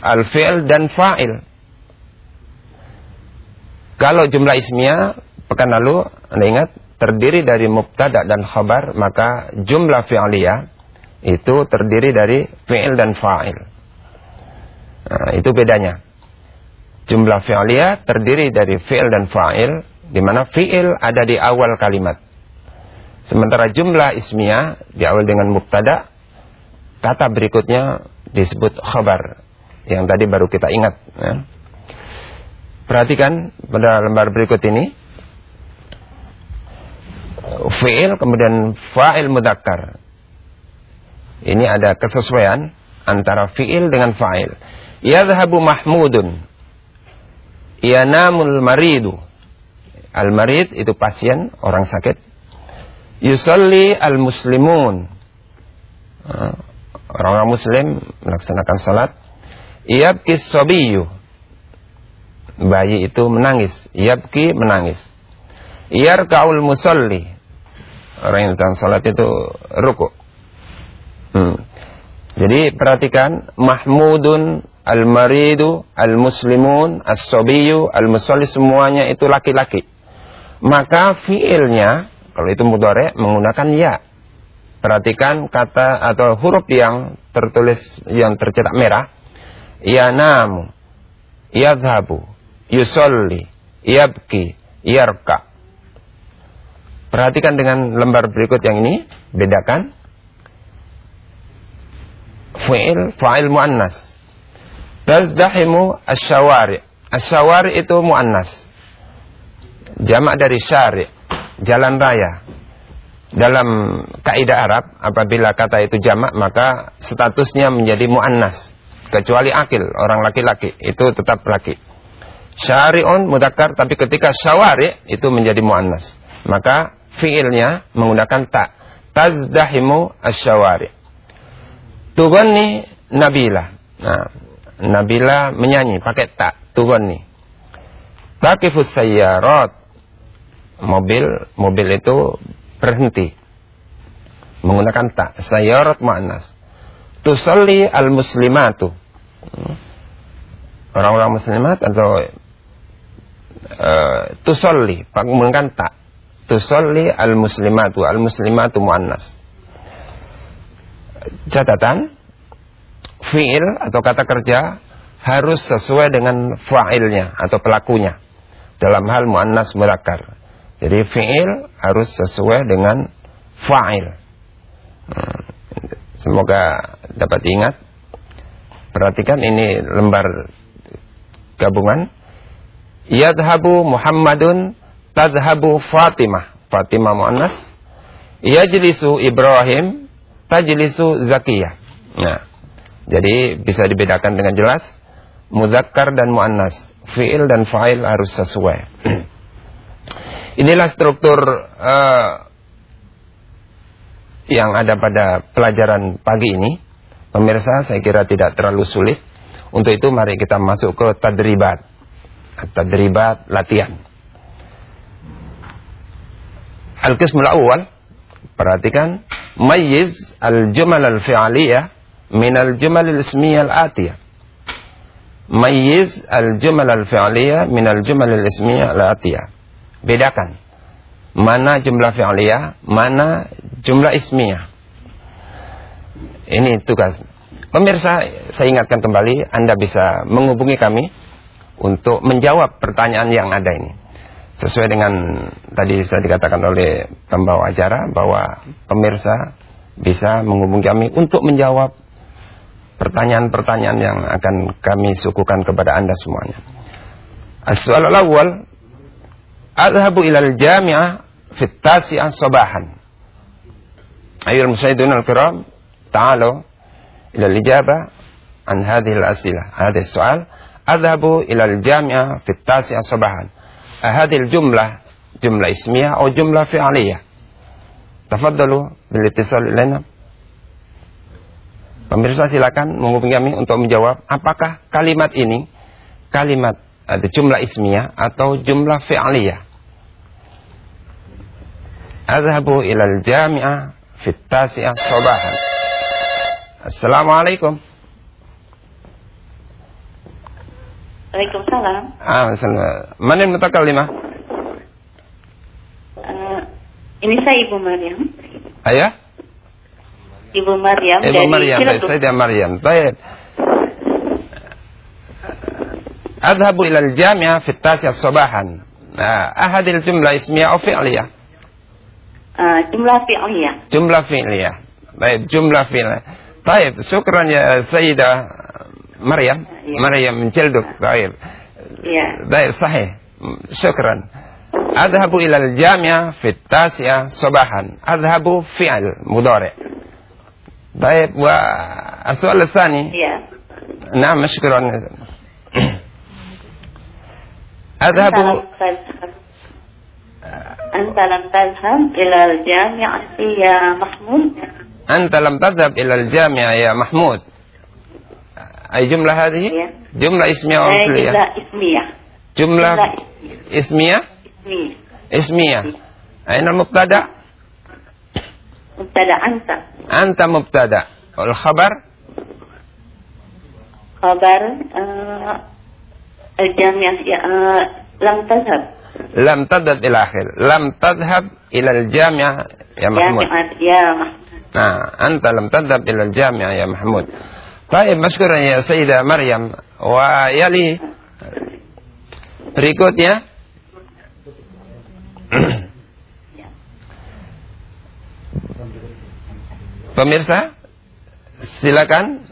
al-fi'l dan fa'il. Kalau jumlah ismiyah pekan lalu Anda ingat terdiri dari mubtada dan khabar, maka jumlah fi'liyah itu terdiri dari fi'il dan fa'il. Nah, itu bedanya. Jumlah fi'liyah terdiri dari fi'il dan fa'il, di mana fi'il ada di awal kalimat. Sementara jumlah ismiyah awal dengan mubtada, kata berikutnya disebut khabar. Yang tadi baru kita ingat. Ya. Perhatikan pada lembar berikut ini. Fi'il kemudian fa'il mudakar. Ini ada kesesuaian antara fi'il dengan fa'il. Yadhabu mahmudun. Yanamul maridu. Al-marid itu pasien, orang sakit. Yusalli al-muslimun. Orang-orang muslim melaksanakan salat. Iyabkis sobiyu bayi itu menangis. Yabki menangis. kaul musalli. Orang yang sedang salat itu ruku. Hmm. Jadi perhatikan Mahmudun, Al-Maridu, Al-Muslimun, As-Sobiyu, Al-Musalli semuanya itu laki-laki. Maka fiilnya kalau itu mudore menggunakan ya. Perhatikan kata atau huruf yang tertulis yang tercetak merah. Ya namu, yadhabu, yusolli, yabki, yarka. Perhatikan dengan lembar berikut yang ini, bedakan. Fa'il, fa'il mu'annas. Tazdahimu asyawari. Asyawari itu mu'annas. Jamak dari syari, jalan raya. Dalam kaidah Arab, apabila kata itu jamak, maka statusnya menjadi mu'annas. Kecuali akil, orang laki-laki, itu tetap laki. Syari'un mudakar tapi ketika syawari itu menjadi muannas. Maka fiilnya menggunakan ta. Tazdahimu asyawari. Tughanni nabila. Nah nabila menyanyi pakai ta tughanni takifus sayyarat mobil mobil itu berhenti. Menggunakan ta sayyarat muannas tusalli al muslimatu hmm. orang-orang muslimat atau uh, tusolli menggunakan tak. Tusolli al muslimatu al muslimatu muannas catatan fiil atau kata kerja harus sesuai dengan fa'ilnya atau pelakunya. Dalam hal muannas murakar jadi fiil harus sesuai dengan fa'il hmm. semoga dapat ingat perhatikan ini lembar gabungan Yadhabu Muhammadun tadhabu Fatimah. Fatimah muannas. Yajlisu Ibrahim tajlisu Zakiyah. Nah, jadi bisa dibedakan dengan jelas muzakkar dan muannas. Fiil dan fa'il harus sesuai. (clears throat) Inilah struktur uh, yang ada pada pelajaran pagi ini. Pemirsa, saya kira tidak terlalu sulit. Untuk itu mari kita masuk ke tadribat tadribat latihan. Al-qismul awal perhatikan mayyiz al-jumal al-fi'aliyah min al-jumal al-ismiyah al-atiyah. Al-jumal al-fi'aliyah min al-jumal al-ismiyah al-atiyah. Bedakan mana jumlah fi'aliyah, mana jumlah ismiyah. Ini tugas. Pemirsa, saya ingatkan kembali, Anda bisa menghubungi kami untuk menjawab pertanyaan yang ada ini. Sesuai dengan tadi saya dikatakan oleh pembawa acara bahwa pemirsa bisa menghubungi kami untuk menjawab pertanyaan-pertanyaan yang akan kami sukukan kepada Anda semuanya. As-soal awal Adhabu ilal jami'ah fit tasi'ah sabahan. Ayuhal musyahidun al-kiram, ta'alu ila al-ijabah an hadhihi al-asilah. Soal adhabu ilal jami'ah fit tasi'ah sabahan. Jumlah jumlah ismiyah atau jumlah fi'aliyah. Tafaddalu bil ittisal ilaina. Pemirsa silakan menghubungi kami untuk menjawab apakah kalimat ini kalimat ada jumlah ismiyah atau jumlah fi'liyah. Adhabu ilal jami'ah fit tasi'ah sabahan. Assalamualaikum. Waalaikumsalam. Ah, salam. Man al-mutakallimah? Eh, ini saya Ibu Maryam. Ayah? Ibu Maryam Ibu dari Maryam, baik, Ciledug. Sayyidah Maryam. Baik. أذهب إلى الجامعة في التاسعة صباحا آه، أحد الجملة اسمية أو فعلية Eh, jumlah fi'liyah. جملة فعلية طيب جملة فعلية طيب شكرا يا سيدة مريم إيه. مريم من جلدك طيب Iya. طيب صحيح شكرا أذهب إلى الجامعة في التاسعة صباحا أذهب فعل مضارع طيب والسؤال الثاني Iya. نعم شكرا Anta أذهب lam tazhab. Anta lam tazhab ila al-jami'ati ya Mahmud. أنت لم تذهب إلى الجامعة يا محمود أي جملة هذه؟ إيه. جملة اسمية أو Eh, فعلية؟ jumlah ismiyah. جملة Jumlah اسمية ismiyah. اسمية أين المبتدأ؟ Mubtada anta. أنت مبتدأ والخبر Khabar eh, al-jami'ah ya eh, lam tazhab. لم تذهب إلى آخر لم تذهب إلى الجامعة يا محمود Jami'at ya Mahmud. nah, أنت لم تذهب إلى الجامعة يا محمود طيب مشكورا يا سيدة مريم ويلي berikutnya Pemirsa, silakan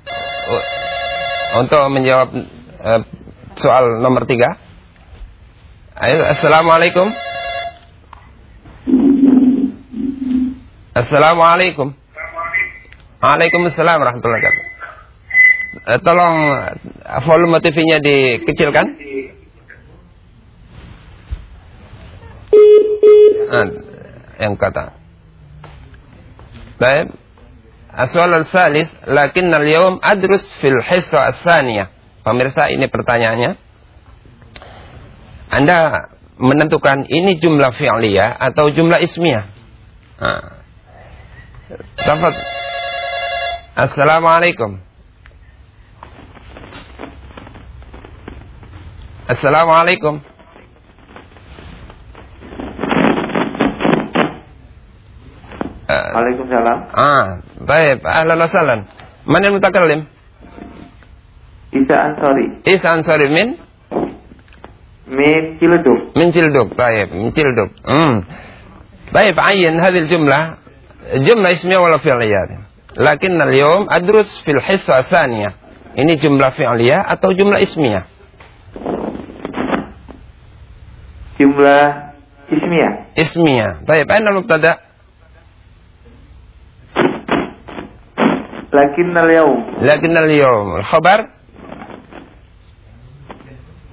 u- untuk menjawab eh, soal nomor tiga. Ayo, assalamualaikum. Assalamualaikum. Waalaikumsalam warahmatullahi wabarakatuh. Eh, tolong eh, volume TV-nya dikecilkan. Ah, yang kata. Baik. Aswal al-salis, lakin al-yawm adrus fil hissa al-thaniyah. Pemirsa, ini pertanyaannya. Anda menentukan ini jumlah fi'liyah atau jumlah ismiyah. Nah. Tafad. Assalamualaikum. Assalamualaikum. Waalaikumsalam. Ah, baik. Ahlan wa sahlan. Man yang mutakallim? Isa Ansori. Isa Ansari min? Min Ciledug. من جلدك طيب من جلدك امم طيب عين هذه الجملة جملة اسمية ولا فعلية لكن اليوم أدرس في الحصة الثانية ini jumlah fi'liyah atau jumlah ismiyah Jumlah ismiyah. ismiyah طيب أين المبتدأ Lakin al-yawm. لكن اليوم الخبر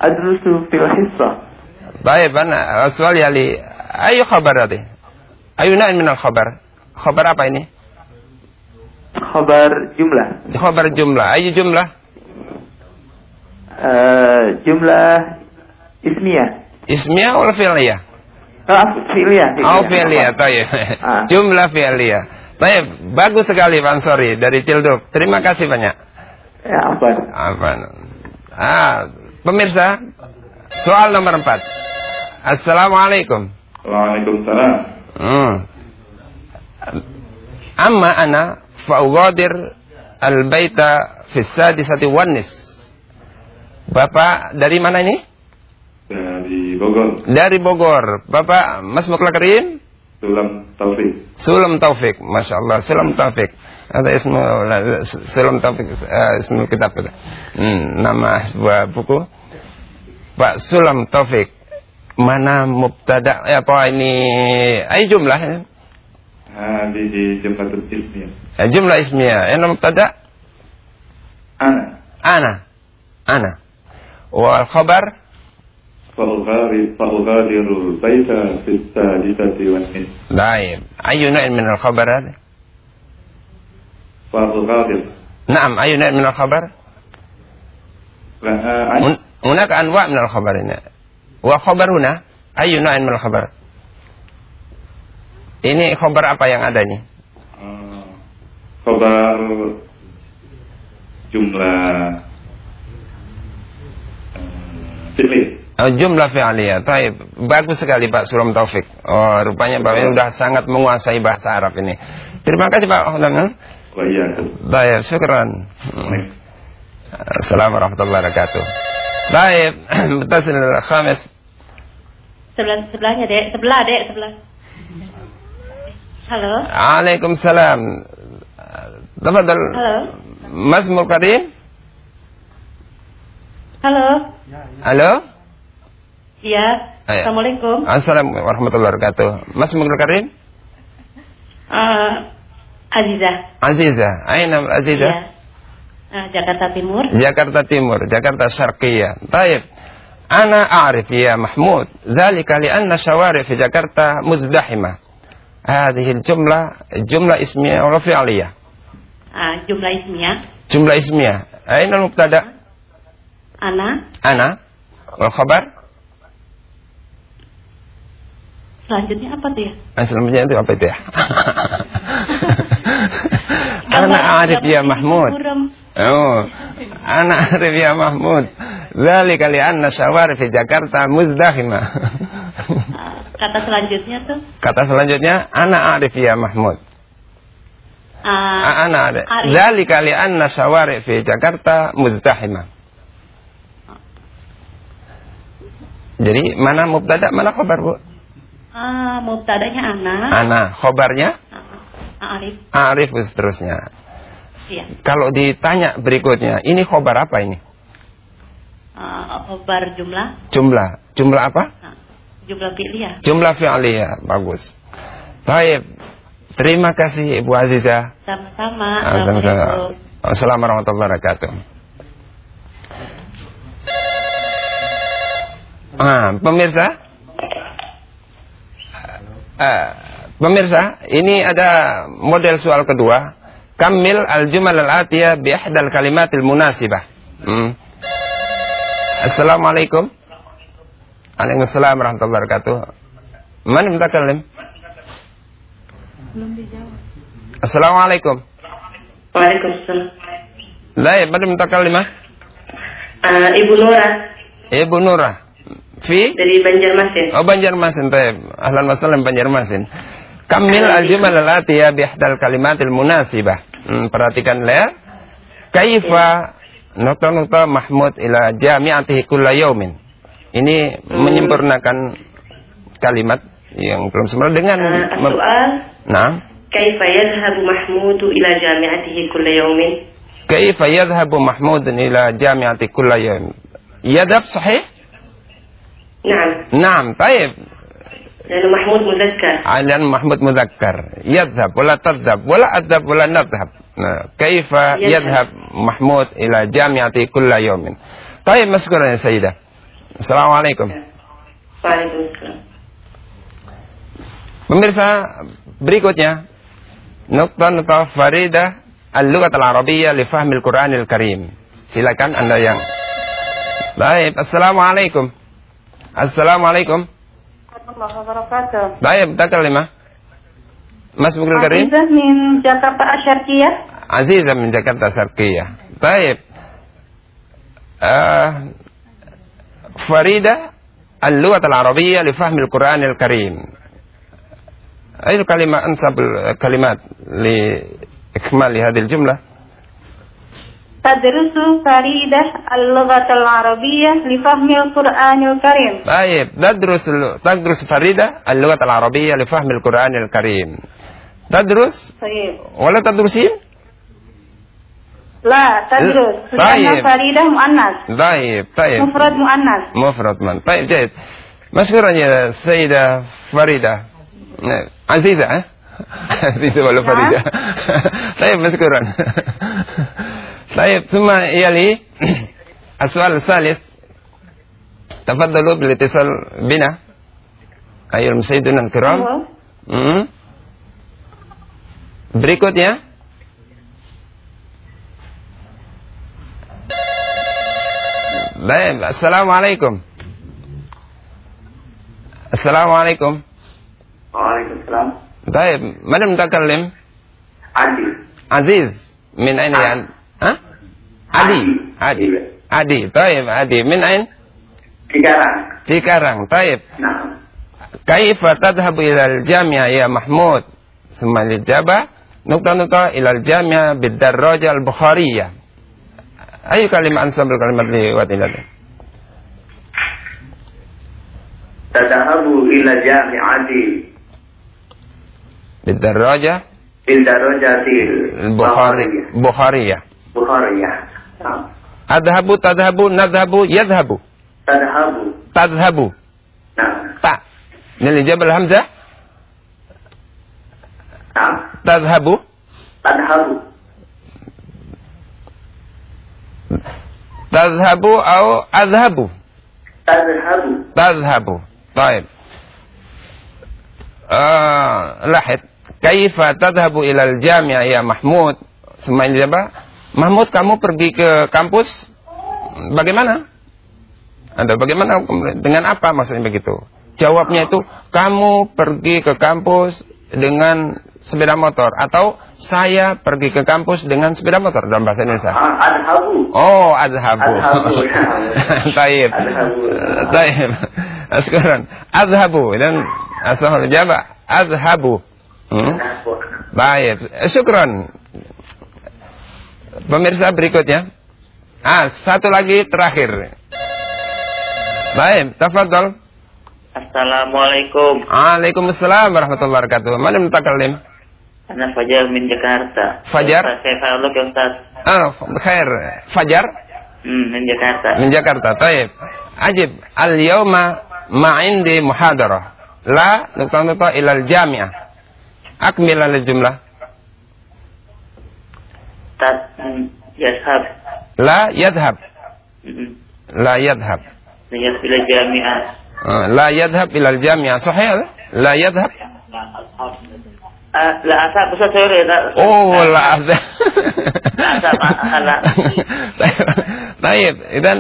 Adrusu fil hissa. طيب أنا السؤال يلي أي خبر هذه أي نوع من الخبر خبر apa ini Khabar jumlah. خبر جملة أي جملة Eh, jumlah ismiyah. ismiyah ولا فعلية Ah, fi'liyah. Oh fi'liyah, tayyib. Ah. Jumlah fi'liyah. Tayyib, bagus sekali Pak Ansori dari Cilduk. Terima kasih banyak. Ya, apa? Apa? Ah, pemirsa, soal nomor empat. Assalamualaikum. Waalaikumsalam. Hmm. Amma ana fa'ugadir al-baita fi sadisati wanis. Bapak dari mana ini? Dari Bogor, Dari Bogor. Bapak Mas Muklakarim? Sulam Taufik. Sulam Taufik, Masya Allah, Sulam Taufik. Ada ismu, Sulam Taufik, uh, ismu kitab itu. Hmm, nama sebuah buku. Pak Sulam Taufik. Mana mubtada, ya apa ini, ayo jumlah ya. Hadihi jumlatul ismiyah. Ya, jumlah ismiyah, ya mubtada, Ana. ana, ana. Wal khabar, فأغادر فأغادر البيت في الثالثة والنصف. baik. Ayu na'in min al-khabar hada? فأغادر Naam, ayu na'in min al-khabar? لا آه، عن من Hunaka anwa' min al-khabar ini. Wa khabar huna ayu na'in min al-khabar. Ini khabar apa yang ada nih? Uh, Khabar jumlah uh, fi'li. Oh, jumlah fi'aliyah. Taib. Bagus sekali Pak Suram Taufik. Oh, rupanya Bapak ini sudah sangat menguasai bahasa Arab ini. Terima kasih Pak. Iya. Baik, syukran. Assalamualaikum warahmatullahi wabarakatuh. Baik, (clears throat) mutasil khamis. Sebelah sebelahnya dek, sebelah dek, sebelah. Halo. Waalaikumsalam. Tafadhal. Halo. Mas Mulkarim? Halo. Halo? Iya. Assalamualaikum. Assalamualaikum warahmatullahi wabarakatuh. Mas Mulkarim? Eh, Aziza. Aziza. Aina Aziza? Ya. Jakarta Timur. Jakarta Timur, Jakarta Syarqiyah. Baik. Ana a'rif ya Mahmud, dzalika li'anna syawari fi Jakarta muzdahimah. Hadhihi jumlah jumlah ismiyah wa fi'liyah. Ah, jumlah ismiyah. Jumlah ismiyah. Aina al-mubtada? Ana. Ana. Wa khabar? Selanjutnya apa tuh ya? Eh, selanjutnya itu apa itu ya? (laughs) Ana arif ya Mahmud. Oh, ana arif ya Mahmud. Dzalika li'anna syawari fi Jakarta muzdahimah. Kata selanjutnya tuh. Kata selanjutnya, ana arif ya Mahmud. ah, Ah, Ana arif. Arif. Dzalika li'anna syawari fi Jakarta muzdahimah. Jadi mana mubtada, mana khabar, Bu? ah, mubtadanya Ana. Ana, khabarnya Ah, Arif. arif dan seterusnya. Iya. Kalau ditanya berikutnya, ini khobar apa ini? Ah, khobar jumlah. Jumlah. Jumlah apa? Ah, jumlah fi'liyah. Jumlah fi'aliyah. Bagus. Baik. Terima kasih Ibu Aziza. Sama-sama. Ah, sama-sama. Assalamualaikum. Assalamualaikum warahmatullahi wabarakatuh. Ah, pemirsa. Ah, pemirsa, ini ada model soal kedua. Kamil al-jumal al-atiyah bi ihdal kalimatil munasibah. Hmm. Assalamualaikum. Waalaikumsalam warahmatullahi wabarakatuh. Man mutakallim? Assalamualaikum. Waalaikumsalam. La ya, man mutakallimah? Ah, Ibu Nura Ibu Nurah. Fi? dari Banjarmasin. Oh Banjarmasin, taib. Ahlan wa sallam Banjarmasin. Kamil al-jumal al-atiyah bihdal kalimatil munasibah. Hmm, perhatikan ya. Kaifa nukta-nukta Mahmud ila jami'atihi kulla yaumin. Ini menyempurnakan kalimat yang belum sempurna dengan mem- soal Nah, kaifa yadhhabu Mahmudu ila jami'atihi kulla yawmin? kaifa yadhhabu Mahmud ila jami'ati kulla yaum? Yadhab sahih? Naam. Naam, taib. Dan Mahmud muzakkar. Alan Mahmud Mudzakkar Yadhab wala tadhab Wala adhab wala nadhab nah, Kaifa yadhab Mahmud ila jami'ati kulla yawmin? Taib maskuran ya Sayyidah. Assalamualaikum. Waalaikumsalam. Pemirsa berikutnya Nukta-nukta faridah Al-Lugat Al-Arabiyyah li fahmil Quranil Karim. Silakan Anda yang Baik, Assalamualaikum. Assalamualaikum Allah wabarakatuh. Baik, takalima Mas Mukil Karim Azizah min Jakarta Asyarkiyah. عزيزة من جاكرتا شرقية طيب آه فريدة اللغة العربية لفهم القرآن الكريم أي الكلمة أنسب الكلمات لإكمال هذه الجملة تدرس فريدة اللغة العربية لفهم القرآن الكريم. طيب تدرس تدرس فريدة اللغة العربية لفهم القرآن الكريم تدرس طيب. ولا تدرسين لا تدرس. طيب. لأن فريدة مؤنث. طيب طيب مفرد مؤنث. مفرد من طيب جيد مشكورا يا سيدة فريدة نعم. عزيزة ها؟ (laughs) عزيزة ولا نعم. فريدة (laughs) طيب مشكورا طيب ثم يلي السؤال الثالث تفضلوا بالاتصال بنا أيها المشاهدون الكرام Halo. Hmm. Berikutnya Baik, Assalamualaikum. Assalamualaikum. Waalaikumsalam. Baik, mana mutakallim? Adi. Aziz. Min ain ya? Hah? Adi. Adi. Adi. Taib. Adi. Min ain? Cikarang. Cikarang. Taib. Nah. Kaifa tadhabu ilal jamia ya Mahmud? Semalil jaba. Nukta-nukta ilal jamia bidarroja al-Bukhariyah. Ayo kalimat ansambel kalimat lewat ilal. Tadahabu roja, jami'ati. Bidarroja. Bidarroja til. Bukhari. ya. بخارية. Nah. أذهب تذهب نذهب يذهب Tadahabu. تذهب Nah. تا من الإجابة الهمزة Nah. تذهب Tadahabu. تذهب أو أذهب Tadhabu. تذهب طيب آه لاحظ كيف تذهب إلى الجامعة يا محمود ثم الإجابة Mahmud kamu pergi ke kampus bagaimana? Ada bagaimana dengan apa maksudnya begitu? Jawabnya itu kamu pergi ke kampus dengan sepeda motor atau saya pergi ke kampus dengan sepeda motor dalam bahasa Indonesia. Ah, Adhabu. Oh, adhabu. Adhabu. (laughs) Taib. Adhabu. Taib. Sekarang adhabu dan asal jawab adhabu. Hmm? Baik, syukron. Pemirsa berikutnya. Ah, satu lagi terakhir. Baik, tafadhol. Assalamualaikum. Waalaikumsalam warahmatullahi wabarakatuh. Mana mutakallim? Ana Fajar min Jakarta. Fajar? Saya ya Ustaz. Ah, khair. Fajar Hmm, min Jakarta. min Jakarta. Taib. Ajib. Al-yawma ma'indi muhadarah. La nukta-nukta ilal jami'ah. Akmil al-jumlah. Tat hmm, yashab. La yadhab. La yadhab. Niyas bila jami'ah. Ah, La yadhab ilal jami'ah. Sahih? La yadhab. Ah, la asab Ustaz tak. Oh, la adhab. La asab ala. Taib. (laughs) Idan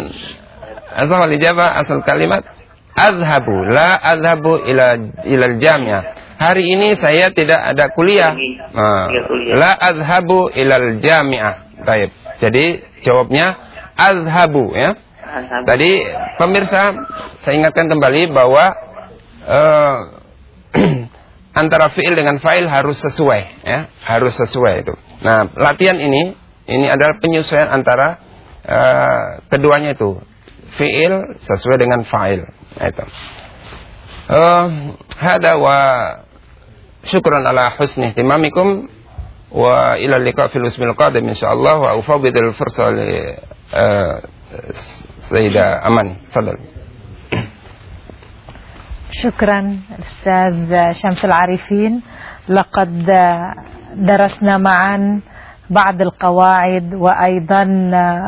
asal ijabah asal kalimat azhabu la azhabu ila ila jami'ah. Hari ini saya tidak ada kuliah. Ah, la azhabu ila jami'ah. Taib. Jadi jawabnya azhabu ya. Tadi pemirsa saya ingatkan kembali bahwa eh, (clears throat) antara fiil dengan fa'il harus sesuai ya, harus sesuai itu. Nah, latihan ini ini adalah penyesuaian antara eh, keduanya itu. Fiil sesuai dengan fa'il. Nah, itu. Eh, hada wa شكرا على حسن اهتمامكم وإلى اللقاء في الأسبوع القادم إن شاء الله وأفوض الفرصة لسيدة آه، أمان. تفضل. شكرا أستاذ شمس العارفين. لقد درسنا معا بعض القواعد وأيضا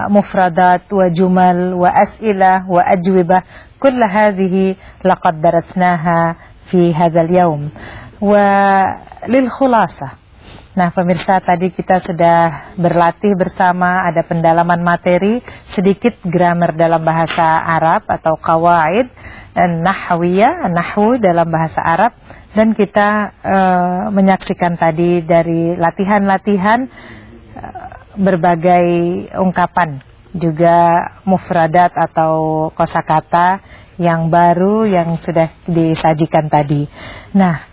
مفردات وجمل وأسئلة وأجوبة. كل هذه لقد درسناها في هذا اليوم. walil khulasa. Nah pemirsa tadi kita sudah berlatih bersama ada pendalaman materi sedikit grammar dalam bahasa Arab atau kawaid eh, nahwiyah nahwu dalam bahasa Arab dan kita uh, menyaksikan tadi dari latihan-latihan uh, berbagai ungkapan juga mufradat atau kosakata yang baru yang sudah disajikan tadi. Nah,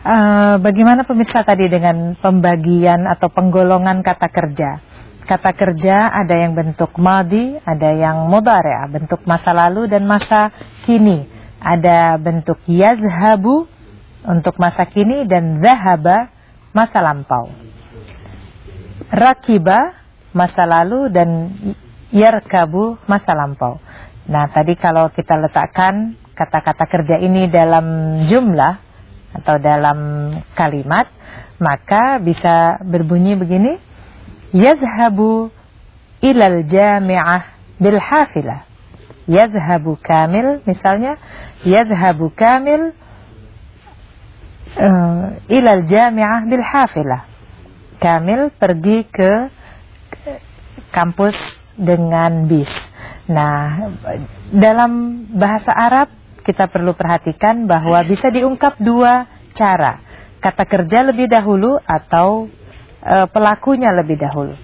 Uh, bagaimana pemirsa tadi dengan pembagian atau penggolongan kata kerja? Kata kerja ada yang bentuk madi, ada yang mudhari', bentuk masa lalu dan masa kini. Ada bentuk yazhabu untuk masa kini dan zahaba masa lampau. Rakiba masa lalu dan yarkabu masa lampau. Nah, tadi kalau kita letakkan kata-kata kerja ini dalam jumlah atau dalam kalimat maka bisa berbunyi begini yazhabu ilal jami'ah bil hafilah yazhabu kamil misalnya yazhabu kamil uh, ilal jami'ah bil hafilah kamil pergi ke kampus dengan bis. Nah, dalam bahasa Arab kita perlu perhatikan bahwa bisa diungkap dua cara. Kata kerja lebih dahulu atau e, pelakunya lebih dahulu.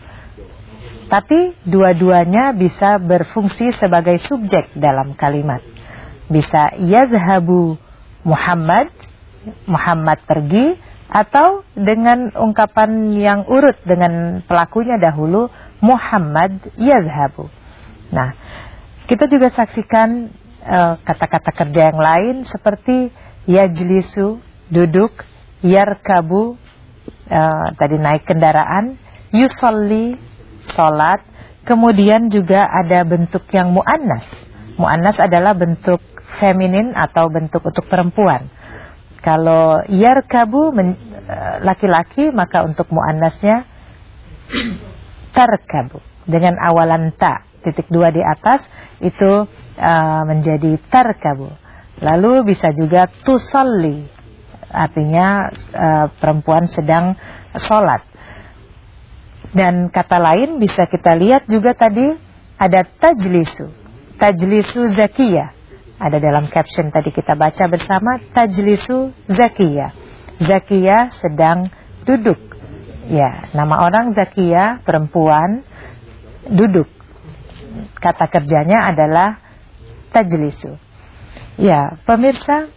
Tapi dua-duanya bisa berfungsi sebagai subjek dalam kalimat. Bisa yazhabu Muhammad, Muhammad pergi atau dengan ungkapan yang urut dengan pelakunya dahulu Muhammad yazhabu. Nah, kita juga saksikan kata-kata uh, kerja yang lain seperti yajlisu, duduk, yarkabu, uh, tadi naik kendaraan, yusolli, sholat, kemudian juga ada bentuk yang mu'annas. Mu'annas adalah bentuk feminin atau bentuk untuk perempuan. Kalau yarkabu eh, laki-laki maka untuk muannasnya (clears throat) tarkabu dengan awalan ta titik dua di atas itu uh, menjadi tarkabu. Lalu bisa juga tusalli artinya uh, perempuan sedang sholat. Dan kata lain bisa kita lihat juga tadi ada tajlisu. Tajlisu zakiyah ada dalam caption tadi kita baca bersama tajlisu Zakia. Zakia sedang duduk. Ya, nama orang Zakia perempuan duduk. Kata kerjanya adalah tajlisu. Ya, pemirsa,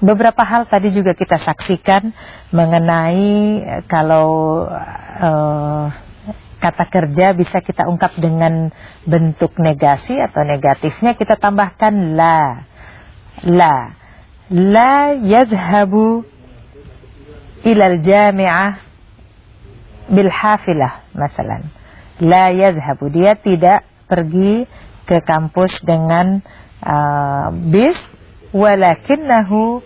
beberapa hal tadi juga kita saksikan mengenai eh, kalau uh, kata kerja bisa kita ungkap dengan bentuk negasi atau negatifnya kita tambahkan la. La. La yadhhabu ilal jami'ah bil hafilah masalan. La yadhhabu dia tidak pergi ke kampus dengan uh, bis. Walakinnahu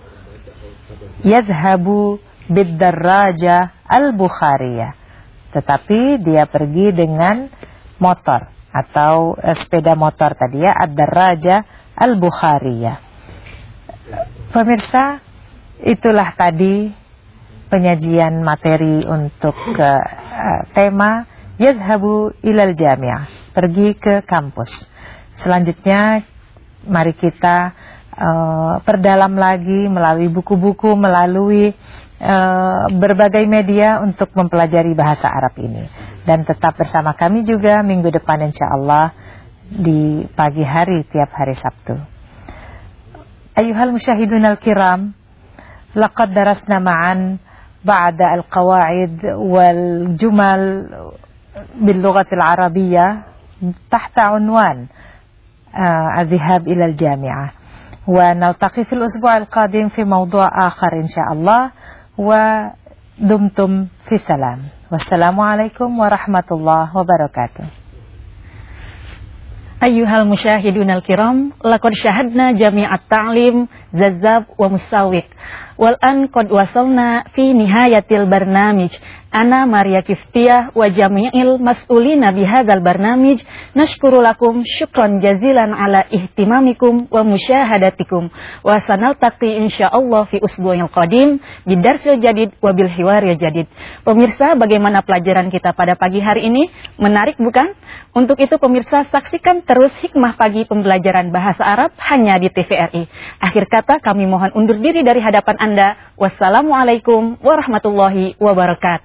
yadhhabu bid darraja al-bukhariyah. Tetapi dia pergi dengan motor atau eh, sepeda motor tadi ya Ad-Darraja Al-Bukhariyah. Pemirsa, itulah tadi penyajian materi untuk uh, tema Yazhabu ilal jami'ah, pergi ke kampus. Selanjutnya mari kita uh, perdalam lagi melalui buku-buku, melalui uh, berbagai media untuk mempelajari bahasa Arab ini. Dan tetap bersama kami juga minggu depan insya Allah di pagi hari tiap hari Sabtu. Ayuhal musyahidun al-kiram, laqad darasna ma'an ba'da al-qawaid wal-jumal باللغة العربية تحت عنوان الذهاب إلى الجامعة. ونلتقي في الأسبوع القادم في موضوع آخر إن شاء الله. ودمتم في سلام. والسلام عليكم ورحمة الله وبركاته. أيها المشاهدون الكرام لقد شاهدنا جميع التعليم ززاب ومساوق والآن قد وصلنا في نهاية البرنامج. Ana Maria Kiftiyah wa jami'il mas'ulina bihadzal barnamij nashkuru lakum syukran jazilan ala ihtimamikum wa musyahadatikum wa sanaltaqi insyaallah fi usbu'il qadim bidarsil jadid wa bil hiwaril jadid. Pemirsa, bagaimana pelajaran kita pada pagi hari ini? Menarik bukan? Untuk itu pemirsa saksikan terus hikmah pagi pembelajaran bahasa Arab hanya di TVRI. Akhir kata kami mohon undur diri dari hadapan Anda. Wassalamualaikum warahmatullahi wabarakatuh.